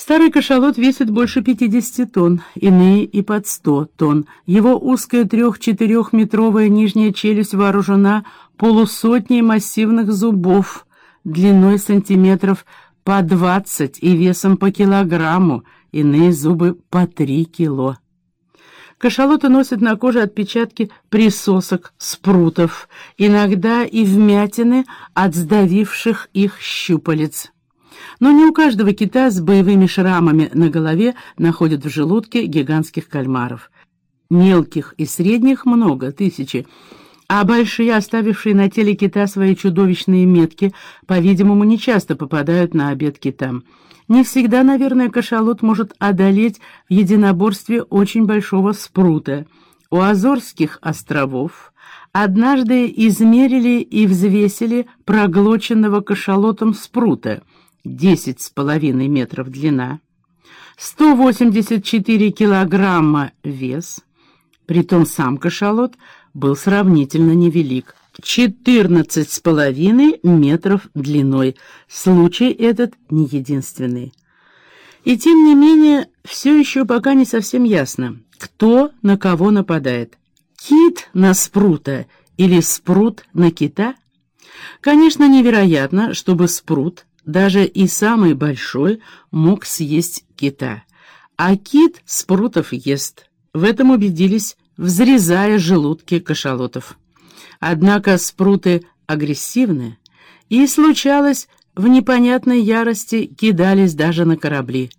Старый кашалот весит больше 50 тонн, иные и под 100 тонн. Его узкая трех-четырехметровая нижняя челюсть вооружена полусотней массивных зубов, длиной сантиметров по 20 и весом по килограмму, иные зубы по 3 кило. Кашалоты носят на коже отпечатки присосок, спрутов, иногда и вмятины от сдавивших их щупалец. Но не у каждого кита с боевыми шрамами на голове находят в желудке гигантских кальмаров. Мелких и средних много, тысячи, а большие, оставившие на теле кита свои чудовищные метки, по-видимому, нечасто попадают на обед китам. Не всегда, наверное, кашалот может одолеть в единоборстве очень большого спрута. У Азорских островов однажды измерили и взвесили проглоченного кашалотом спрута, 10,5 метров длина, 184 килограмма вес, притом сам кашалот был сравнительно невелик. Четырнадцать с половиной метров длиной. Случай этот не единственный. И тем не менее, все еще пока не совсем ясно, кто на кого нападает. Кит на спрута или спрут на кита? Конечно, невероятно, чтобы спрут, даже и самый большой, мог съесть кита. А кит спрутов ест. В этом убедились, взрезая желудки кашалотов. Однако спруты агрессивны, и, случалось, в непонятной ярости кидались даже на корабли.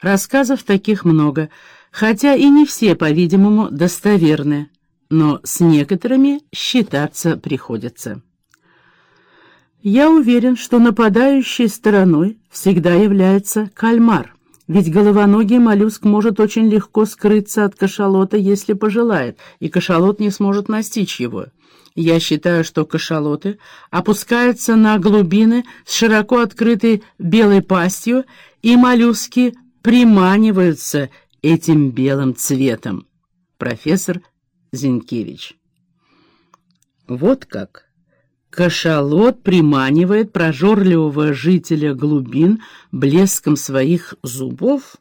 Рассказов таких много, хотя и не все, по-видимому, достоверны, но с некоторыми считаться приходится. Я уверен, что нападающей стороной всегда является кальмар, ведь головоногий моллюск может очень легко скрыться от кашалота, если пожелает, и кашалот не сможет настичь его. Я считаю, что кашалоты опускаются на глубины с широко открытой белой пастью, и моллюски приманиваются этим белым цветом. Профессор Зинкевич. Вот как. Кашалот приманивает прожорливого жителя глубин блеском своих зубов?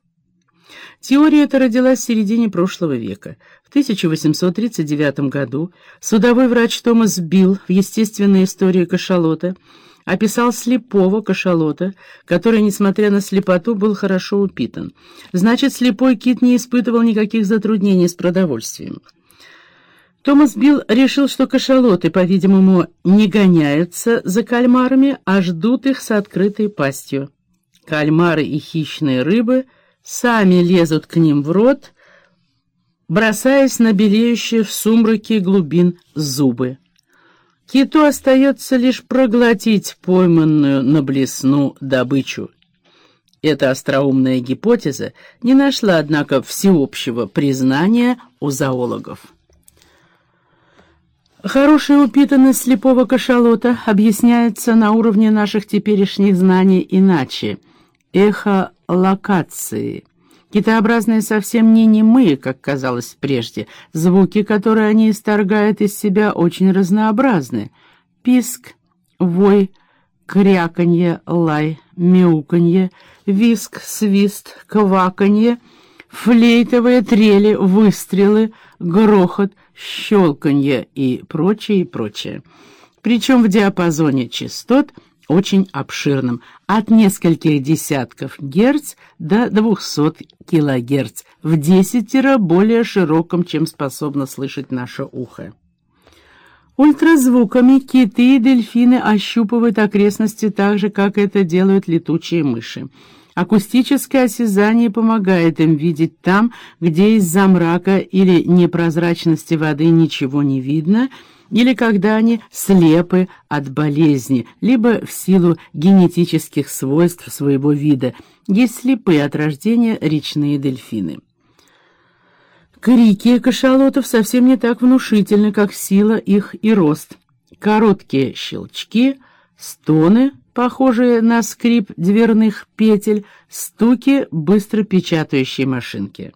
Теория эта родилась в середине прошлого века. В 1839 году судовой врач Томас Билл в «Естественной истории кашалота» описал слепого кашалота, который, несмотря на слепоту, был хорошо упитан. Значит, слепой кит не испытывал никаких затруднений с продовольствием. Томас Билл решил, что кашалоты, по-видимому, не гоняются за кальмарами, а ждут их с открытой пастью. Кальмары и хищные рыбы — сами лезут к ним в рот, бросаясь на белеющие в сумраке глубин зубы. Киту остается лишь проглотить пойманную на блесну добычу. Эта остроумная гипотеза не нашла, однако, всеобщего признания у зоологов. Хорошая упитанность слепого кашалота объясняется на уровне наших теперешних знаний иначе. Эхо локации. Китообразные совсем не немые, как казалось прежде. Звуки, которые они исторгают из себя, очень разнообразны. Писк, вой, кряканье, лай, мяуканье, виск, свист, кваканье, флейтовые трели, выстрелы, грохот, щелканье и прочее, и прочее. Причем в диапазоне частот – очень обширным, от нескольких десятков герц до 200 килогерц, в десятеро более широком, чем способно слышать наше ухо. Ультразвуками киты и дельфины ощупывают окрестности так же, как это делают летучие мыши. Акустическое осязание помогает им видеть там, где из-за мрака или непрозрачности воды ничего не видно – или когда они слепы от болезни, либо в силу генетических свойств своего вида, есть слепые от рождения речные дельфины. Крики кашалотов совсем не так внушительны, как сила их и рост. Короткие щелчки, стоны, похожие на скрип дверных петель, стуки быстро печатающей машинки.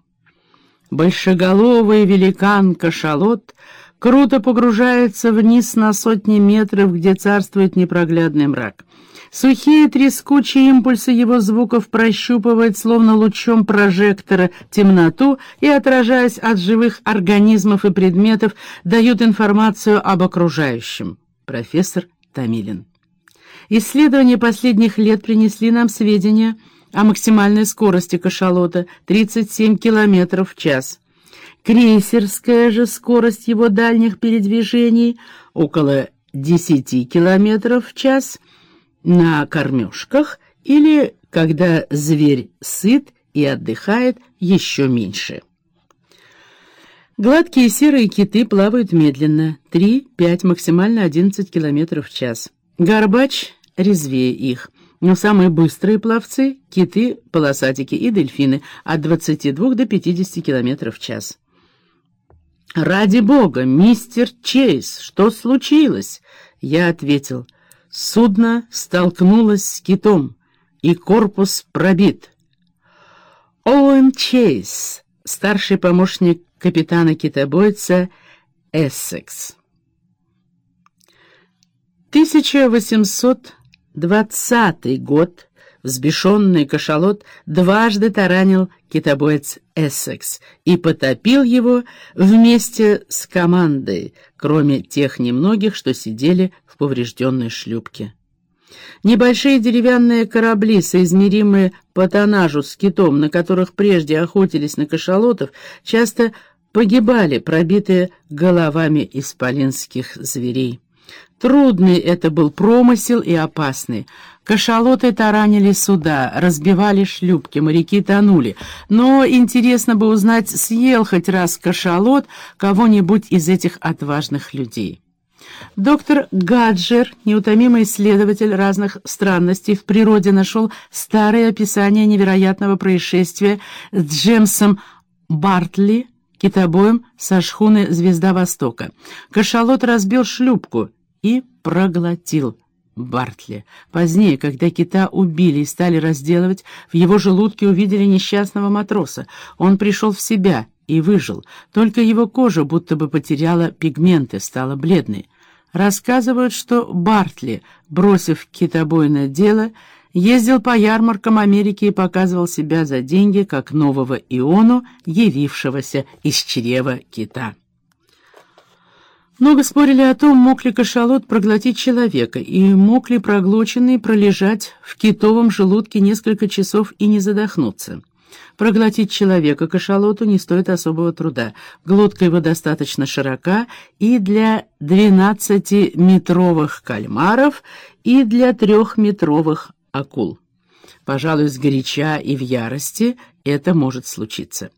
Большеголовый великан-кашалот — круто погружается вниз на сотни метров, где царствует непроглядный мрак. Сухие трескучие импульсы его звуков прощупывают, словно лучом прожектора, темноту и, отражаясь от живых организмов и предметов, дают информацию об окружающем. Профессор Томилин. Исследования последних лет принесли нам сведения о максимальной скорости кашалота — 37 км в час. Крейсерская же скорость его дальних передвижений — около 10 км в час на кормежках или когда зверь сыт и отдыхает еще меньше. Гладкие серые киты плавают медленно, 3-5, максимально 11 км в час. Горбач резвее их, но самые быстрые пловцы — киты, полосатики и дельфины от 22 до 50 км в час. «Ради бога, мистер Чейз, что случилось?» Я ответил, «Судно столкнулось с китом, и корпус пробит». Оуэн Чейз, старший помощник капитана-китобойца «Эссекс». 1820 год взбешенный кашалот дважды таранил китобоец Эссекс и потопил его вместе с командой, кроме тех немногих, что сидели в поврежденной шлюпке. Небольшие деревянные корабли, соизмеримые по тоннажу с китом, на которых прежде охотились на кашалотов, часто погибали, пробитые головами исполинских зверей. Трудный это был промысел и опасный. Кашалоты таранили суда, разбивали шлюпки, моряки тонули. Но интересно бы узнать, съел хоть раз кашалот кого-нибудь из этих отважных людей. Доктор Гаджер, неутомимый исследователь разных странностей в природе, нашел старое описание невероятного происшествия с Джемсом Бартли, китобоем со шхуны «Звезда Востока». Кашалот разбил шлюпку и проглотил Бартли. Позднее, когда кита убили и стали разделывать, в его желудке увидели несчастного матроса. Он пришел в себя и выжил. Только его кожа будто бы потеряла пигменты, стала бледной. Рассказывают, что Бартли, бросив китобойное дело, ездил по ярмаркам Америки и показывал себя за деньги, как нового Иону, явившегося из чрева кита. Много спорили о том, мог ли кашалот проглотить человека, и мог ли проглоченный пролежать в китовом желудке несколько часов и не задохнуться. Проглотить человека кашалоту не стоит особого труда. Глотка его достаточно широка и для 12-метровых кальмаров, и для трехметровых акул. Пожалуй, сгоряча и в ярости это может случиться.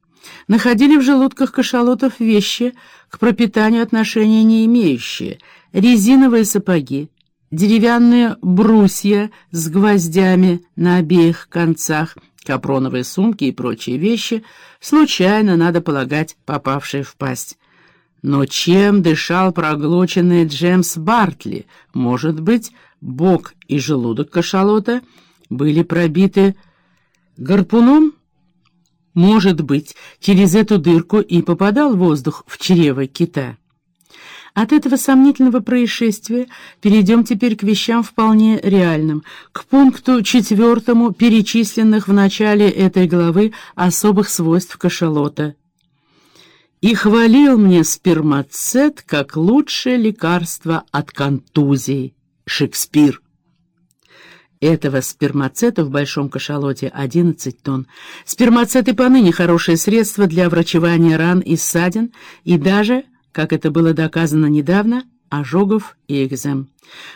Находили в желудках кашалотов вещи, к пропитанию отношения не имеющие, резиновые сапоги, деревянные брусья с гвоздями на обеих концах, капроновые сумки и прочие вещи, случайно, надо полагать, попавшие в пасть. Но чем дышал проглоченный Джемс Бартли? Может быть, бок и желудок кашалота были пробиты гарпуном? Может быть, через эту дырку и попадал воздух в чрево кита. От этого сомнительного происшествия перейдем теперь к вещам вполне реальным, к пункту четвертому перечисленных в начале этой главы особых свойств кашалота. «И хвалил мне спермацет как лучшее лекарство от контузий» Шекспир. Этого спермацета в большом кашалоте 11 тонн. Спермацет и поныне хорошее средство для врачевания ран и ссадин, и даже, как это было доказано недавно, ожогов и экзем.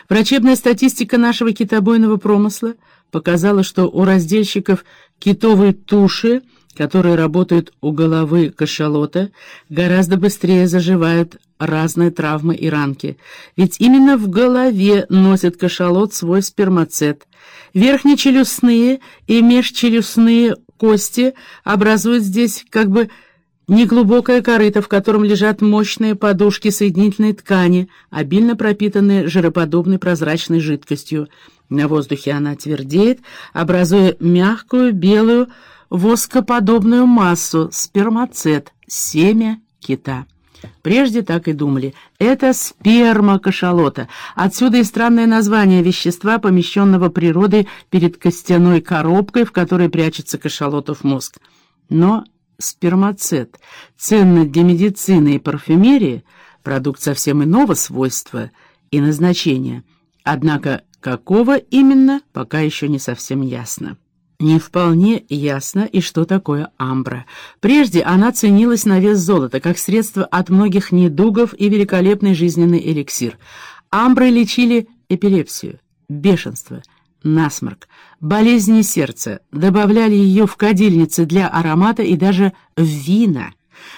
Врачебная статистика нашего китобойного промысла показала, что у раздельщиков китовой туши, которые работают у головы кашалота, гораздо быстрее заживают разные травмы и ранки. Ведь именно в голове носит кашалот свой спермацет. Верхнечелюстные и межчелюстные кости образуют здесь как бы неглубокое корыто, в котором лежат мощные подушки соединительной ткани, обильно пропитанные жироподобной прозрачной жидкостью. На воздухе она твердеет, образуя мягкую белую воскоподобную массу, спермацет, семя кита. Прежде так и думали. Это сперма кашалота. Отсюда и странное название вещества, помещенного природой перед костяной коробкой, в которой прячется кашалотов мозг. Но спермацет, ценный для медицины и парфюмерии, продукт совсем иного свойства и назначения. Однако какого именно, пока еще не совсем ясно. Не вполне ясно и что такое амбра. Прежде она ценилась на вес золота, как средство от многих недугов и великолепный жизненный эликсир. Амброй лечили эпилепсию, бешенство, насморк, болезни сердца, добавляли ее в кадильницы для аромата и даже в вина.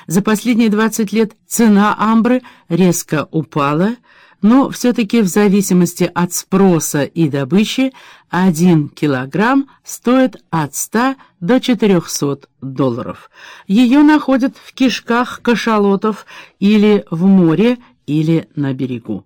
За последние 20 лет цена амбры резко упала, но все-таки в зависимости от спроса и добычи один килограмм стоит от 100 до 400 долларов. Ее находят в кишках кашалотов или в море, или на берегу.